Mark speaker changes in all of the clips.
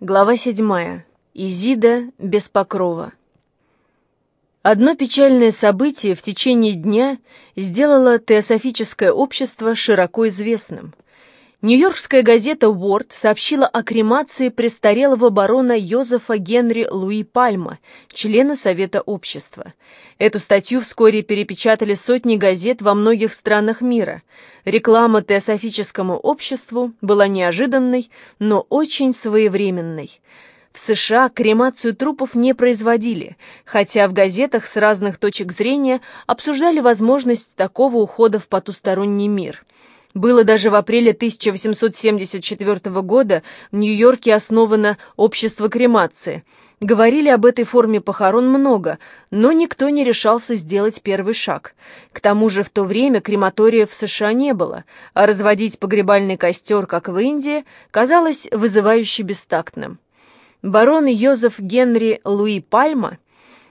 Speaker 1: Глава седьмая. Изида без покрова. Одно печальное событие в течение дня сделало теософическое общество широко известным. Нью-Йоркская газета «Уорд» сообщила о кремации престарелого барона Йозефа Генри Луи Пальма, члена Совета общества. Эту статью вскоре перепечатали сотни газет во многих странах мира. Реклама теософическому обществу была неожиданной, но очень своевременной. В США кремацию трупов не производили, хотя в газетах с разных точек зрения обсуждали возможность такого ухода в потусторонний мир – было даже в апреле 1874 года в Нью-Йорке основано общество кремации. Говорили об этой форме похорон много, но никто не решался сделать первый шаг. К тому же в то время крематория в США не было, а разводить погребальный костер, как в Индии, казалось вызывающе бестактным. Барон Йозеф Генри Луи Пальма –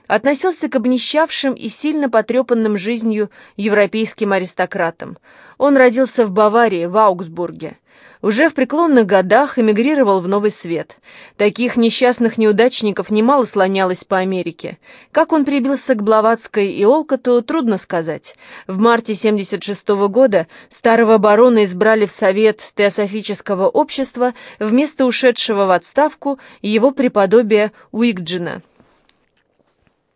Speaker 1: относился к обнищавшим и сильно потрепанным жизнью европейским аристократам. Он родился в Баварии, в Аугсбурге. Уже в преклонных годах эмигрировал в Новый Свет. Таких несчастных неудачников немало слонялось по Америке. Как он прибился к Блаватской и Олкоту, трудно сказать. В марте 76 -го года старого барона избрали в Совет Теософического общества вместо ушедшего в отставку его преподобия Уикджина.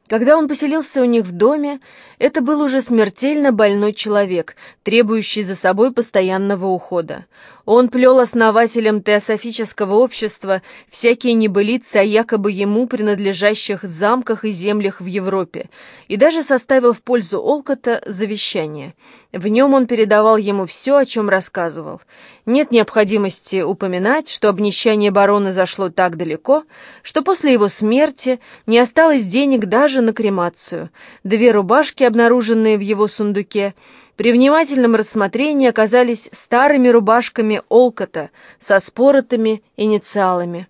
Speaker 1: Когда он поселился у них в доме, это был уже смертельно больной человек, требующий за собой постоянного ухода. Он плел основателям теософического общества всякие небылицы о якобы ему принадлежащих замках и землях в Европе, и даже составил в пользу Олкота завещание. В нем он передавал ему все, о чем рассказывал. Нет необходимости упоминать, что обнищание барона зашло так далеко, что после его смерти не осталось денег даже на кремацию. Две рубашки, обнаруженные в его сундуке, при внимательном рассмотрении оказались старыми рубашками Олкота со споротыми инициалами.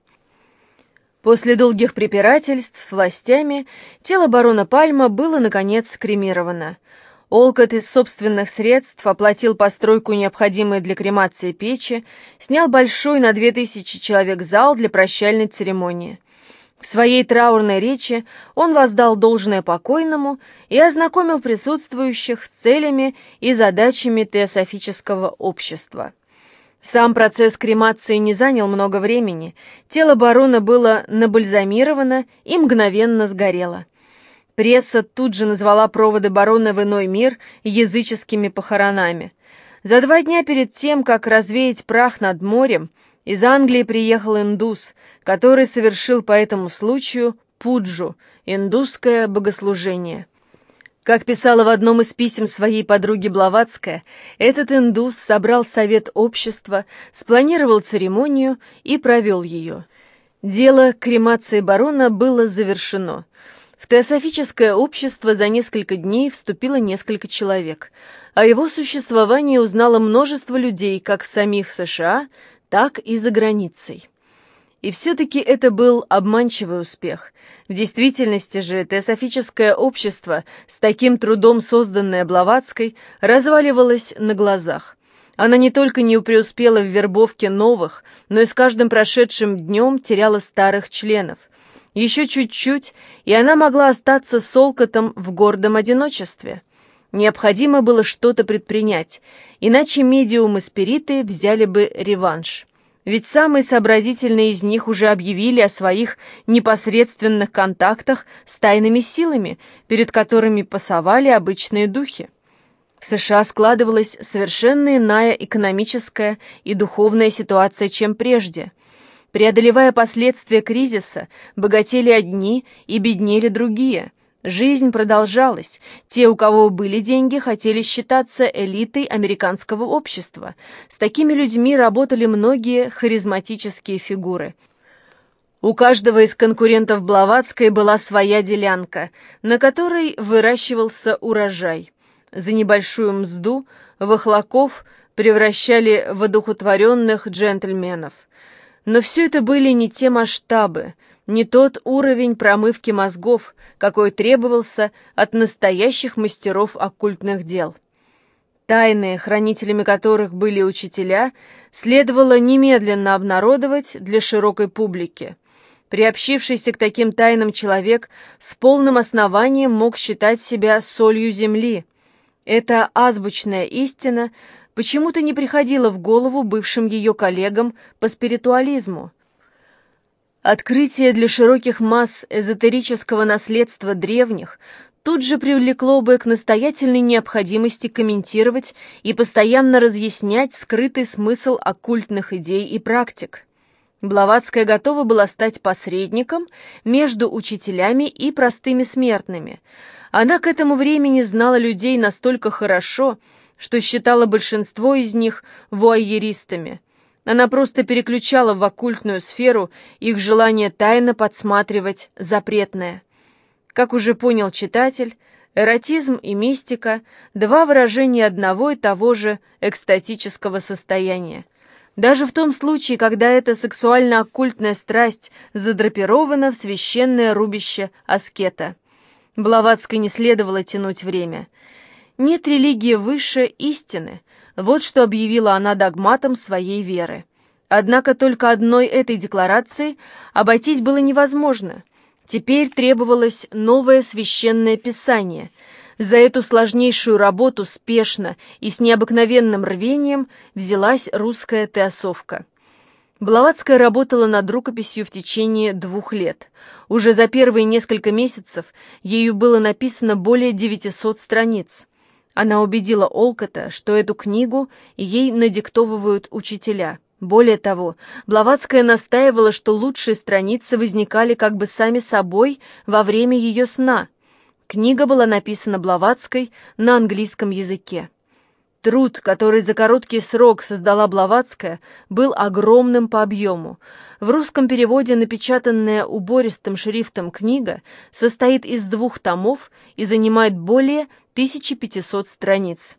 Speaker 1: После долгих препирательств с властями тело барона Пальма было, наконец, кремировано. Олкот из собственных средств оплатил постройку необходимой для кремации печи, снял большой на две тысячи человек зал для прощальной церемонии. В своей траурной речи он воздал должное покойному и ознакомил присутствующих с целями и задачами теософического общества. Сам процесс кремации не занял много времени, тело барона было набальзамировано и мгновенно сгорело. Пресса тут же назвала проводы барона в иной мир языческими похоронами. За два дня перед тем, как развеять прах над морем, из Англии приехал индус, который совершил по этому случаю пуджу, индусское богослужение. Как писала в одном из писем своей подруги Блаватская, этот индус собрал совет общества, спланировал церемонию и провел ее. Дело кремации барона было завершено. В теософическое общество за несколько дней вступило несколько человек. О его существовании узнало множество людей как в самих США, так и за границей. И все-таки это был обманчивый успех. В действительности же теософическое общество, с таким трудом созданное Блаватской, разваливалось на глазах. Она не только не преуспела в вербовке новых, но и с каждым прошедшим днем теряла старых членов. Еще чуть-чуть, и она могла остаться с Олкотом в гордом одиночестве. Необходимо было что-то предпринять, иначе медиумы-спириты взяли бы реванш. Ведь самые сообразительные из них уже объявили о своих непосредственных контактах с тайными силами, перед которыми пасовали обычные духи. В США складывалась совершенно иная экономическая и духовная ситуация, чем прежде. Преодолевая последствия кризиса, богатели одни и беднели другие – Жизнь продолжалась. Те, у кого были деньги, хотели считаться элитой американского общества. С такими людьми работали многие харизматические фигуры. У каждого из конкурентов Блаватской была своя делянка, на которой выращивался урожай. За небольшую мзду вахлаков превращали в одухотворенных джентльменов. Но все это были не те масштабы, не тот уровень промывки мозгов, какой требовался от настоящих мастеров оккультных дел. тайны, хранителями которых были учителя, следовало немедленно обнародовать для широкой публики. Приобщившийся к таким тайнам человек с полным основанием мог считать себя солью земли. Эта азбучная истина почему-то не приходила в голову бывшим ее коллегам по спиритуализму. Открытие для широких масс эзотерического наследства древних тут же привлекло бы к настоятельной необходимости комментировать и постоянно разъяснять скрытый смысл оккультных идей и практик. Блаватская готова была стать посредником между учителями и простыми смертными. Она к этому времени знала людей настолько хорошо, что считала большинство из них вуайеристами. Она просто переключала в оккультную сферу их желание тайно подсматривать запретное. Как уже понял читатель, эротизм и мистика – два выражения одного и того же экстатического состояния. Даже в том случае, когда эта сексуально-оккультная страсть задрапирована в священное рубище аскета. Блаватской не следовало тянуть время. Нет религии выше истины, вот что объявила она догматом своей веры. Однако только одной этой декларации обойтись было невозможно. Теперь требовалось новое священное писание – за эту сложнейшую работу спешно и с необыкновенным рвением взялась русская теосовка. Блаватская работала над рукописью в течение двух лет. Уже за первые несколько месяцев ею было написано более 900 страниц. Она убедила Олкота, что эту книгу ей надиктовывают учителя. Более того, Блаватская настаивала, что лучшие страницы возникали как бы сами собой во время ее сна – Книга была написана Блаватской на английском языке. Труд, который за короткий срок создала Блаватская, был огромным по объему. В русском переводе напечатанная убористым шрифтом книга состоит из двух томов и занимает более 1500 страниц.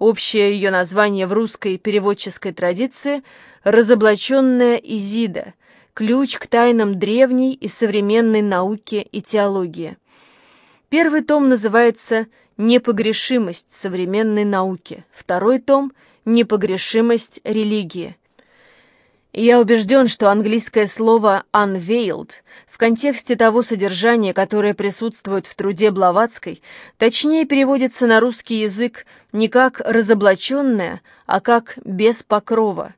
Speaker 1: Общее ее название в русской переводческой традиции «Разоблаченная Изида», ключ к тайнам древней и современной науки и теологии. Первый том называется «Непогрешимость современной науки», второй том «Непогрешимость религии». я убежден, что английское слово «unveiled» в контексте того содержания, которое присутствует в труде Блаватской, точнее переводится на русский язык не как «разоблаченное», а как «без покрова».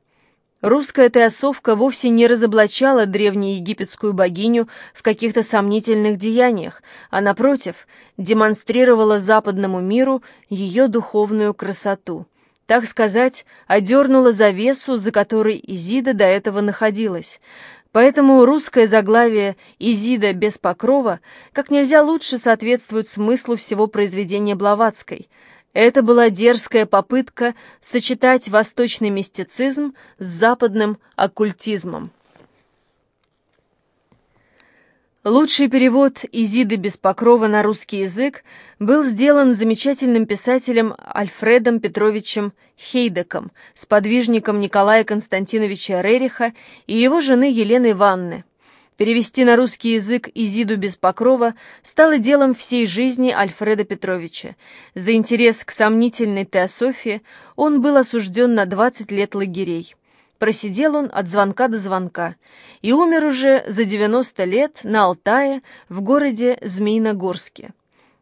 Speaker 1: Русская теосовка вовсе не разоблачала древнеегипетскую богиню в каких-то сомнительных деяниях, а, напротив, демонстрировала западному миру ее духовную красоту. Так сказать, одернула завесу, за которой Изида до этого находилась. Поэтому русское заглавие «Изида без покрова» как нельзя лучше соответствует смыслу всего произведения Блаватской – это была дерзкая попытка сочетать восточный мистицизм с западным оккультизмом. Лучший перевод Изиды без покрова на русский язык был сделан замечательным писателем Альфредом Петровичем Хейдеком, сподвижником Николая Константиновича Рериха и его жены Елены Ванны. Перевести на русский язык Изиду без покрова стало делом всей жизни Альфреда Петровича. За интерес к сомнительной теософии он был осужден на 20 лет лагерей. Просидел он от звонка до звонка и умер уже за 90 лет на Алтае в городе Змеиногорске.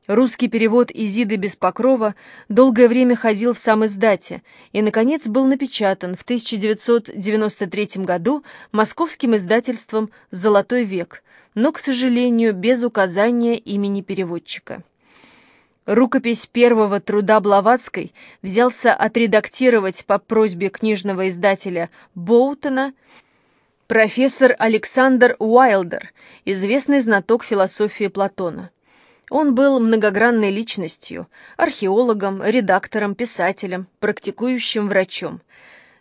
Speaker 1: Русский перевод Изиды без покрова долгое время ходил в сам издате и, наконец, был напечатан в 1993 году московским издательством «Золотой век», но, к сожалению, без указания имени переводчика. Рукопись первого труда Блаватской взялся отредактировать по просьбе книжного издателя Боутона профессор Александр Уайлдер, известный знаток философии Платона. Он был многогранной личностью, археологом, редактором, писателем, практикующим врачом.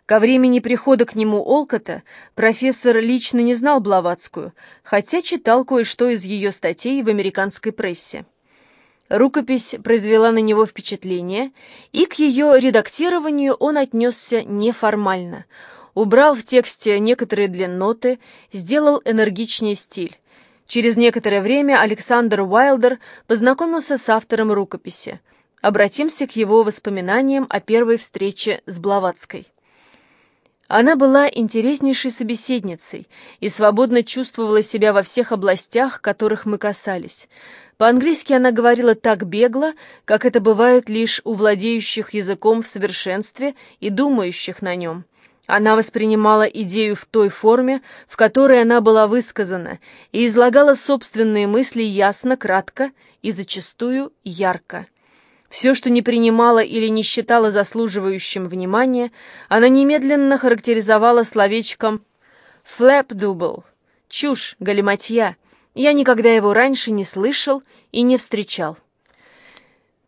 Speaker 1: Ко времени прихода к нему Олкота профессор лично не знал Блаватскую, хотя читал кое-что из ее статей в американской прессе. Рукопись произвела на него впечатление, и к ее редактированию он отнесся неформально. Убрал в тексте некоторые длинноты, сделал энергичнее стиль. Через некоторое время Александр Уайлдер познакомился с автором рукописи. обратимся к его воспоминаниям о первой встрече с Блаватской. Она была интереснейшей собеседницей и свободно чувствовала себя во всех областях, которых мы касались. По-английски она говорила так бегло, как это бывает лишь у владеющих языком в совершенстве и думающих на нем. Она воспринимала идею в той форме, в которой она была высказана, и излагала собственные мысли ясно, кратко и зачастую ярко. Все, что не принимала или не считала заслуживающим внимания, она немедленно характеризовала словечком «flapdoodle» — чушь, галиматья. Я никогда его раньше не слышал и не встречал.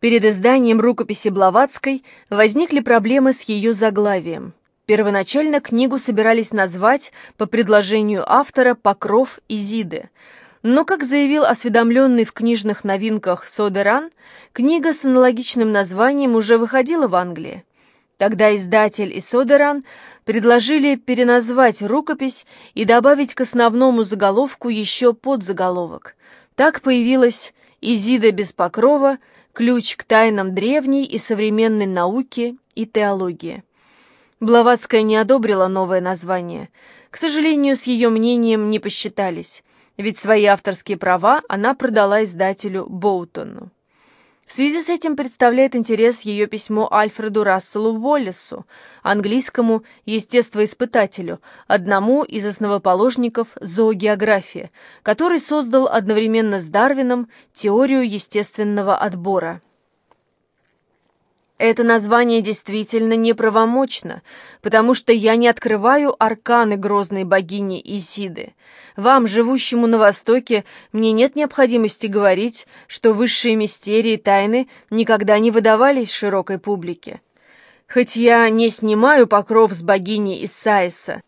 Speaker 1: Перед изданием рукописи Блаватской возникли проблемы с ее заглавием. Первоначально книгу собирались назвать по предложению автора «Покров Изиды», но, как заявил осведомленный в книжных новинках Содеран, книга с аналогичным названием уже выходила в Англии. Тогда издатель и Содеран предложили переназвать рукопись и добавить к основному заголовку еще подзаголовок. Так появилась «Изида без покрова. Ключ к тайнам древней и современной науки и теологии». Блаватская не одобрила новое название. К сожалению, с ее мнением не посчитались ведь свои авторские права она продала издателю Боутону. В связи с этим представляет интерес ее письмо Альфреду Расселу Уоллесу, английскому естествоиспытателю, одному из основоположников зоогеографии, который создал одновременно с Дарвином теорию естественного отбора. Это название действительно неправомочно, потому что я не открываю арканы грозной богини Исиды. Вам, живущему на Востоке, мне нет необходимости говорить, что высшие мистерии тайны никогда не выдавались широкой публике. Хоть я не снимаю покров с богини Исаиса,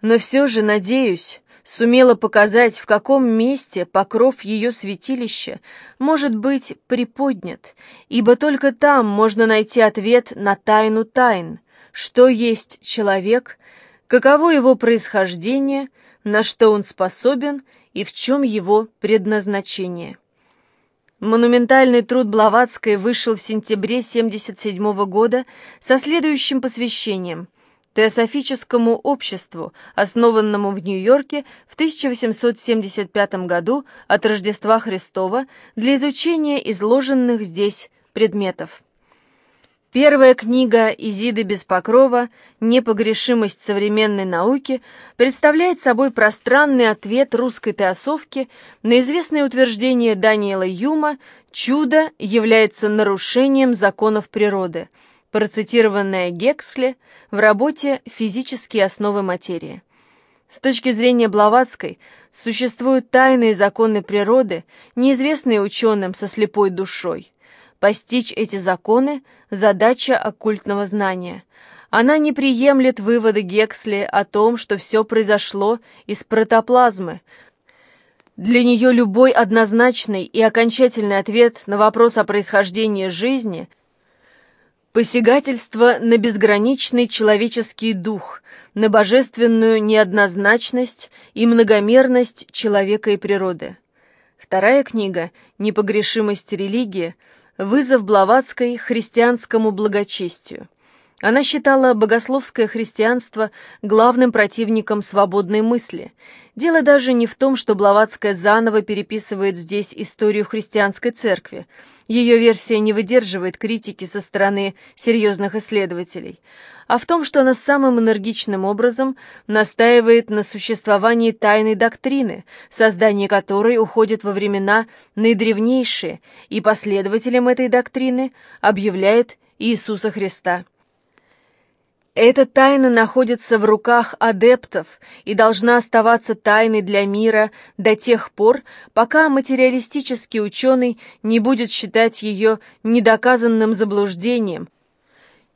Speaker 1: но все же надеюсь, сумела показать, в каком месте покров ее святилища может быть приподнят, ибо только там можно найти ответ на тайну тайн, что есть человек, каково его происхождение, на что он способен и в чем его предназначение. Монументальный труд Блаватской вышел в сентябре 1977 года со следующим посвящением – Теософическому обществу, основанному в Нью-Йорке в 1875 году от Рождества Христова для изучения изложенных здесь предметов. Первая книга Изиды Беспокрова «Непогрешимость современной науки» представляет собой пространный ответ русской теософки на известное утверждение Даниэла Юма «Чудо является нарушением законов природы», процитированное Гексли в работе «Физические основы материи». С точки зрения Блаватской, существуют тайные законы природы, неизвестные ученым со слепой душой. Постичь эти законы – задача оккультного знания. Она не приемлет выводы Гексли о том, что все произошло из протоплазмы. Для нее любой однозначный и окончательный ответ на вопрос о происхождении жизни – Посягательство на безграничный человеческий дух, на божественную неоднозначность и многомерность человека и природы. Вторая книга «Непогрешимость религии» – вызов Блаватской христианскому благочестию. Она считала богословское христианство главным противником свободной мысли. Дело даже не в том, что Блаватская заново переписывает здесь историю христианской церкви. Ее версия не выдерживает критики со стороны серьезных исследователей, а в том, что она самым энергичным образом настаивает на существовании тайной доктрины, создание которой уходит во времена наидревнейшие, и последователем этой доктрины объявляет Иисуса Христа. Эта тайна находится в руках адептов и должна оставаться тайной для мира до тех пор, пока материалистический ученый не будет считать ее недоказанным заблуждением,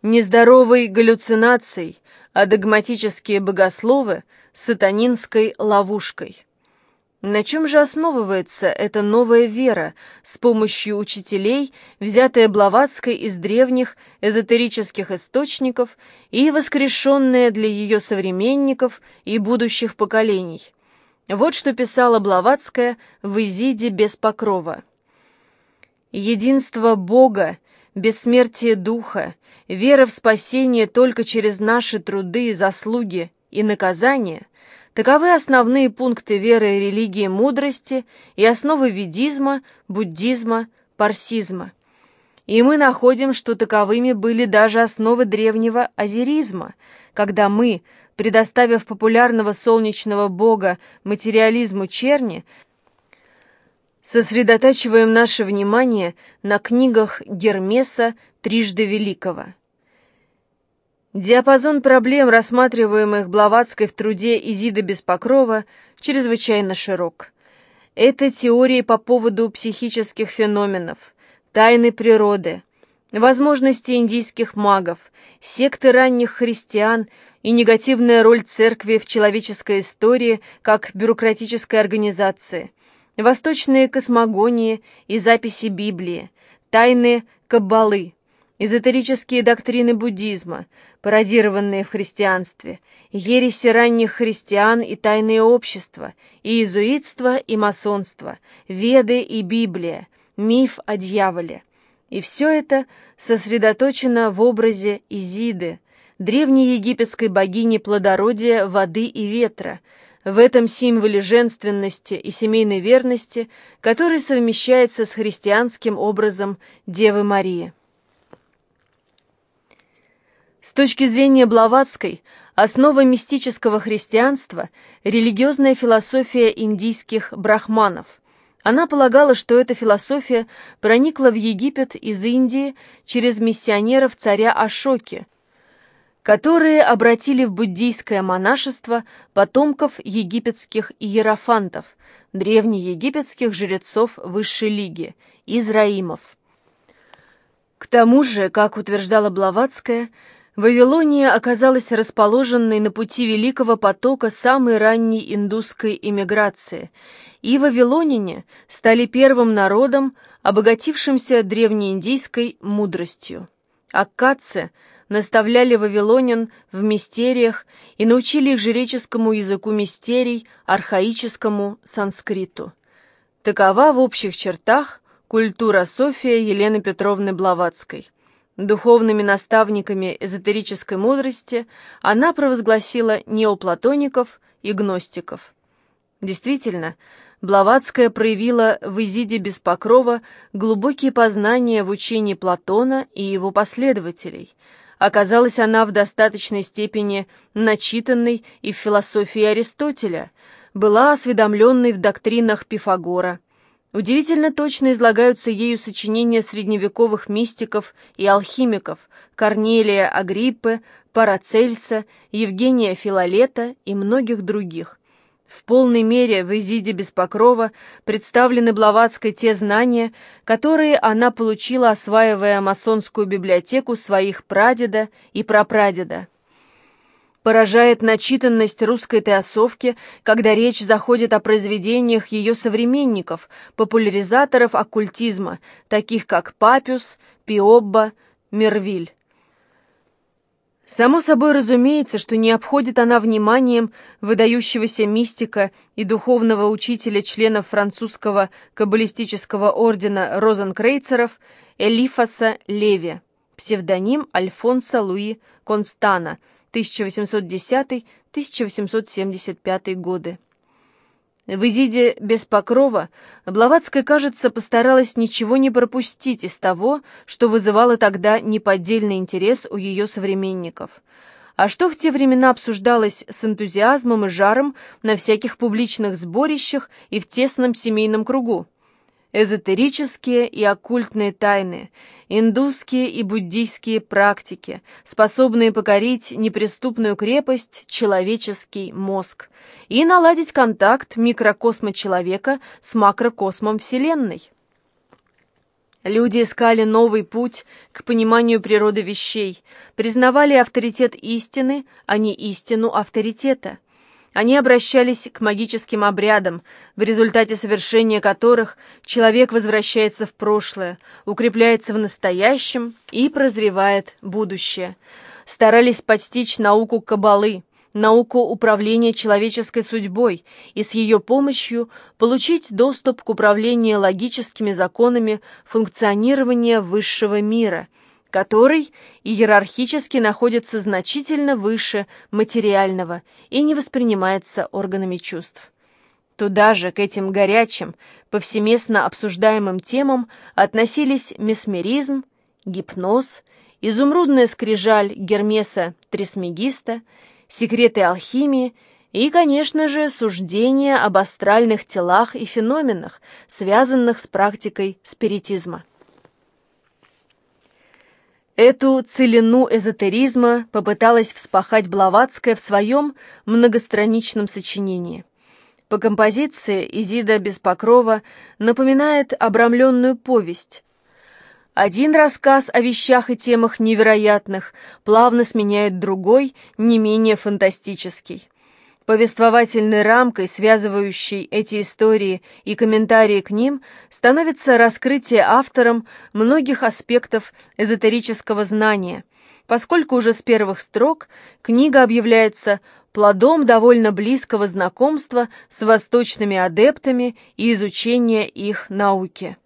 Speaker 1: нездоровой галлюцинацией, а догматические богословы — сатанинской ловушкой. На чем же основывается эта новая вера с помощью учителей, взятая Блаватской из древних эзотерических источников и воскрешенная для ее современников и будущих поколений? Вот что писала Блаватская в «Изиде без покрова». «Единство Бога бессмертие духа, вера в спасение только через наши труды, заслуги и наказания – таковы основные пункты веры и религии мудрости и основы ведизма, буддизма, парсизма. И мы находим, что таковыми были даже основы древнего азеризма, когда мы, предоставив популярного солнечного бога материализму черни, сосредотачиваем наше внимание на книгах Гермеса Трижды Великого. Диапазон проблем, рассматриваемых Блаватской в труде Изида Беспокрова, чрезвычайно широк. Это теории по поводу психических феноменов, тайны природы, возможности индийских магов, секты ранних христиан и негативная роль церкви в человеческой истории как бюрократической организации – восточные космогонии и записи Библии, тайны Каббалы, эзотерические доктрины буддизма, пародированные в христианстве, ереси ранних христиан и тайные общества, иезуитство и масонство, веды и Библия, миф о дьяволе. И все это сосредоточено в образе Изиды, древней египетской богини плодородия, воды и ветра, в этом символе женственности и семейной верности, который совмещается с христианским образом Девы Марии. С точки зрения Блаватской, основа мистического христианства – религиозная философия индийских брахманов. Она полагала, что эта философия проникла в Египет из Индии через миссионеров царя Ашоки – которые обратили в буддийское монашество потомков египетских иерофантов, древнеегипетских жрецов высшей лиги, израимов. К тому же, как утверждала Блаватская, Вавилония оказалась расположенной на пути Великого потока самой ранней индусской иммиграции, и вавилоняне стали первым народом, обогатившимся древнеиндийской мудростью. Аккадцы – наставляли вавилонян в мистериях и научили их жреческому языку мистерий, архаическому санскриту. Такова в общих чертах культура София Елены Петровны Блаватской. Духовными наставниками эзотерической мудрости она провозгласила неоплатоников и гностиков. Действительно, Блаватская проявила в Изиде Беспокрова глубокие познания в учении Платона и его последователей – Оказалась она в достаточной степени начитанной и в философии Аристотеля, была осведомленной в доктринах Пифагора. Удивительно точно излагаются ею сочинения средневековых мистиков и алхимиков Корнелия Агриппы, Парацельса, Евгения Филолета и многих других. В полной мере в Изиде Беспокрова представлены Блаватской те знания, которые она получила, осваивая масонскую библиотеку своих прадеда и прапрадеда. Поражает начитанность русской теосовки, когда речь заходит о произведениях ее современников, популяризаторов оккультизма, таких как Папюс, Пиобба, Мервиль. Само собой разумеется, что не обходит она вниманием выдающегося мистика и духовного учителя членов французского каббалистического ордена Розенкрейцеров Элифаса Леви, псевдоним Альфонса Луи Констана, 1810-1875 годы. В «Изиде без покрова» Блаватская, кажется, постаралась ничего не пропустить из того, что вызывало тогда неподдельный интерес у ее современников. А что в те времена обсуждалось с энтузиазмом и жаром на всяких публичных сборищах и в тесном семейном кругу? Эзотерические и оккультные тайны, индусские и буддийские практики, способные покорить неприступную крепость человеческий мозг и наладить контакт микрокосма человека с макрокосмом Вселенной. Люди искали новый путь к пониманию природы вещей, признавали авторитет истины, а не истину авторитета – они обращались к магическим обрядам, в результате совершения которых человек возвращается в прошлое, укрепляется в настоящем и прозревает будущее. Старались подстичь науку кабалы, науку управления человеческой судьбой и с ее помощью получить доступ к управлению логическими законами функционирования высшего мира, который иерархически находится значительно выше материального и не воспринимается органами чувств. Туда же, к этим горячим, повсеместно обсуждаемым темам относились месмеризм, гипноз, изумрудная скрижаль Гермеса Трисмегиста, секреты алхимии и, конечно же, суждения об астральных телах и феноменах, связанных с практикой спиритизма. Эту целину эзотеризма попыталась вспахать Блаватская в своем многостраничном сочинении. По композиции Изида Беспокрова напоминает обрамленную повесть. Один рассказ о вещах и темах невероятных плавно сменяет другой, не менее фантастический. Повествовательной рамкой, связывающей эти истории и комментарии к ним, становится раскрытие автором многих аспектов эзотерического знания, поскольку уже с первых строк книга объявляется плодом довольно близкого знакомства с восточными адептами и изучения их науки.